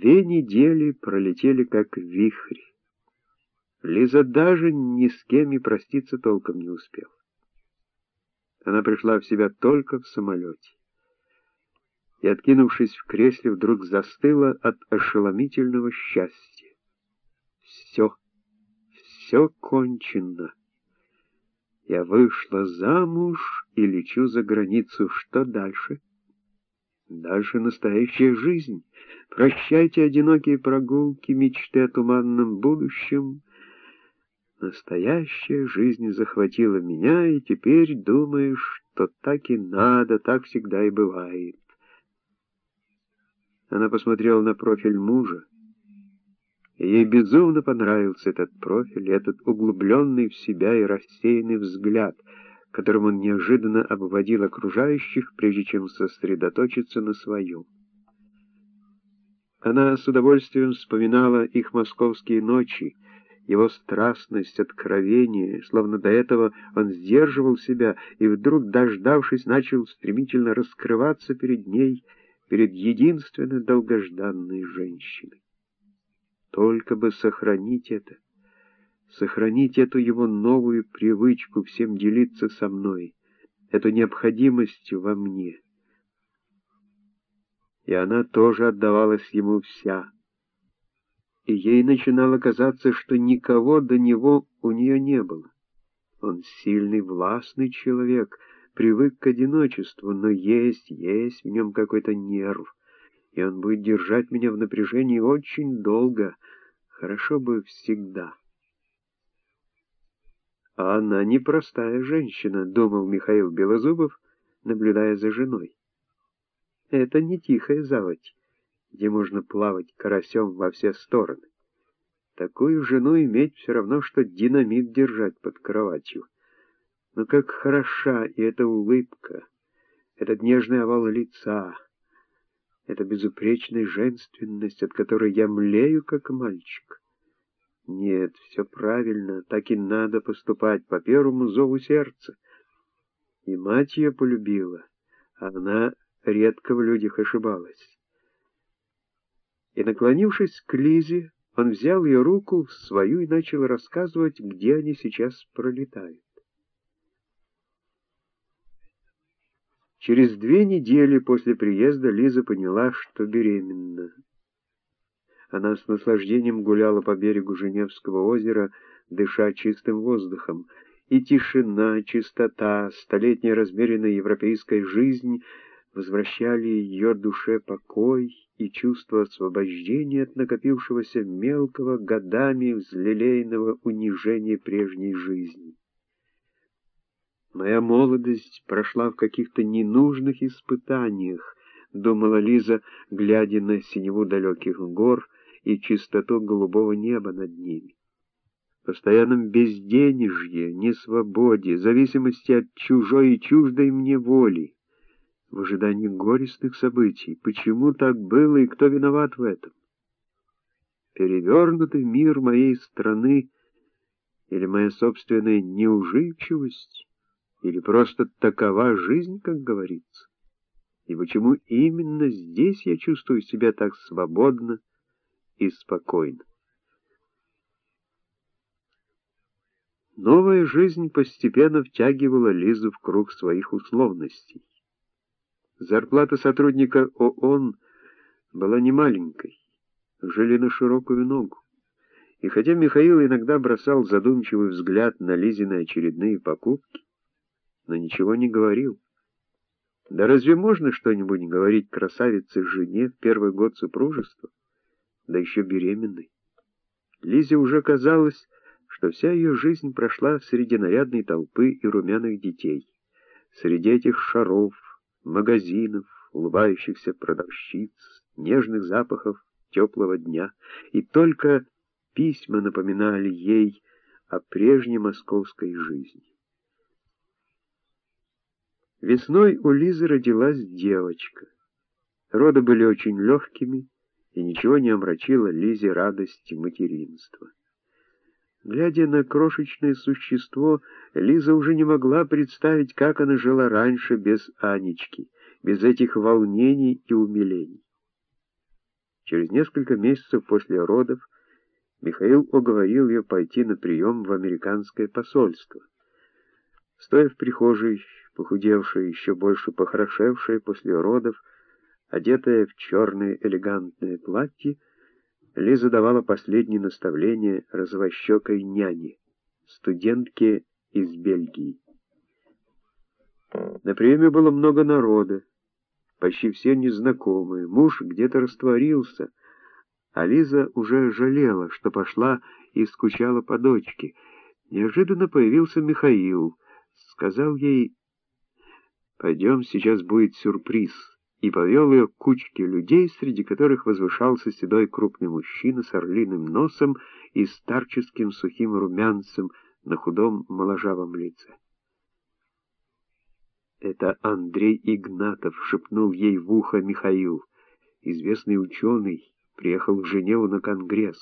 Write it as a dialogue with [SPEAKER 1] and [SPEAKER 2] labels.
[SPEAKER 1] Две недели пролетели как вихрь. Лиза даже ни с кем и проститься толком не успела. Она пришла в себя только в самолете. И, откинувшись в кресле, вдруг застыла от ошеломительного счастья. Все, все кончено. Я вышла замуж и лечу за границу. Что дальше? Дальше настоящая жизнь. Прощайте одинокие прогулки, мечты о туманном будущем. Настоящая жизнь захватила меня, и теперь думаешь, что так и надо, так всегда и бывает. Она посмотрела на профиль мужа. Ей безумно понравился этот профиль, этот углубленный в себя и рассеянный взгляд, которым он неожиданно обводил окружающих, прежде чем сосредоточиться на своем. Она с удовольствием вспоминала их московские ночи, его страстность, откровение, словно до этого он сдерживал себя и вдруг, дождавшись, начал стремительно раскрываться перед ней, перед единственной долгожданной женщиной. Только бы сохранить это, сохранить эту его новую привычку всем делиться со мной, эту необходимость во мне. И она тоже отдавалась ему вся, и ей начинало казаться, что никого до него у нее не было. Он сильный, властный человек, привык к одиночеству, но есть, есть в нем какой-то нерв, и он будет держать меня в напряжении очень долго, хорошо бы всегда. А она непростая женщина, думал Михаил Белозубов, наблюдая за женой. Это не тихая заводь где можно плавать карасем во все стороны. Такую жену иметь все равно, что динамит держать под кроватью. Но как хороша и эта улыбка, этот нежный овал лица, эта безупречная женственность, от которой я млею, как мальчик. Нет, все правильно, так и надо поступать по первому зову сердца. И мать ее полюбила, а она редко в людях ошибалась и, наклонившись к Лизе, он взял ее руку в свою и начал рассказывать, где они сейчас пролетают. Через две недели после приезда Лиза поняла, что беременна. Она с наслаждением гуляла по берегу Женевского озера, дыша чистым воздухом, и тишина, чистота, столетняя размеренная европейская жизнь возвращали ее душе покой и чувство освобождения от накопившегося мелкого годами взлелейного унижения прежней жизни. Моя молодость прошла в каких-то ненужных испытаниях, думала Лиза, глядя на синеву далеких гор и чистоту голубого неба над ними. В постоянном безденежье, несвободе, зависимости от чужой и чуждой мне воли, в ожидании горестных событий. Почему так было и кто виноват в этом? Перевернутый мир моей страны или моя собственная неуживчивость, или просто такова жизнь, как говорится? И почему именно здесь я чувствую себя так свободно и спокойно? Новая жизнь постепенно втягивала Лизу в круг своих условностей. Зарплата сотрудника ООН была немаленькой, жили на широкую ногу. И хотя Михаил иногда бросал задумчивый взгляд на Лизины очередные покупки, но ничего не говорил. Да разве можно что-нибудь говорить красавице-жене в первый год супружества, да еще беременной? Лизе уже казалось, что вся ее жизнь прошла среди нарядной толпы и румяных детей, среди этих шаров, магазинов, улыбающихся продавщиц, нежных запахов теплого дня, и только письма напоминали ей о прежней московской жизни. Весной у Лизы родилась девочка. Роды были очень легкими, и ничего не омрачило Лизе радости материнства. Глядя на крошечное существо, Лиза уже не могла представить, как она жила раньше без Анечки, без этих волнений и умилений. Через несколько месяцев после родов Михаил уговорил ее пойти на прием в американское посольство. Стоя в прихожей, похудевшая, еще больше похорошевшая после родов, одетая в черное элегантное платье, Лиза давала последние наставления развощекой няне, студентке из Бельгии. На приеме было много народа, почти все незнакомые, муж где-то растворился, а Лиза уже жалела, что пошла и скучала по дочке. Неожиданно появился Михаил, сказал ей «Пойдем, сейчас будет сюрприз» и повел ее к кучке людей, среди которых возвышался седой крупный мужчина с орлиным носом и старческим сухим румянцем на худом моложавом лице. «Это Андрей Игнатов», — шепнул ей в ухо Михаил, известный ученый, приехал в Женеву на конгресс.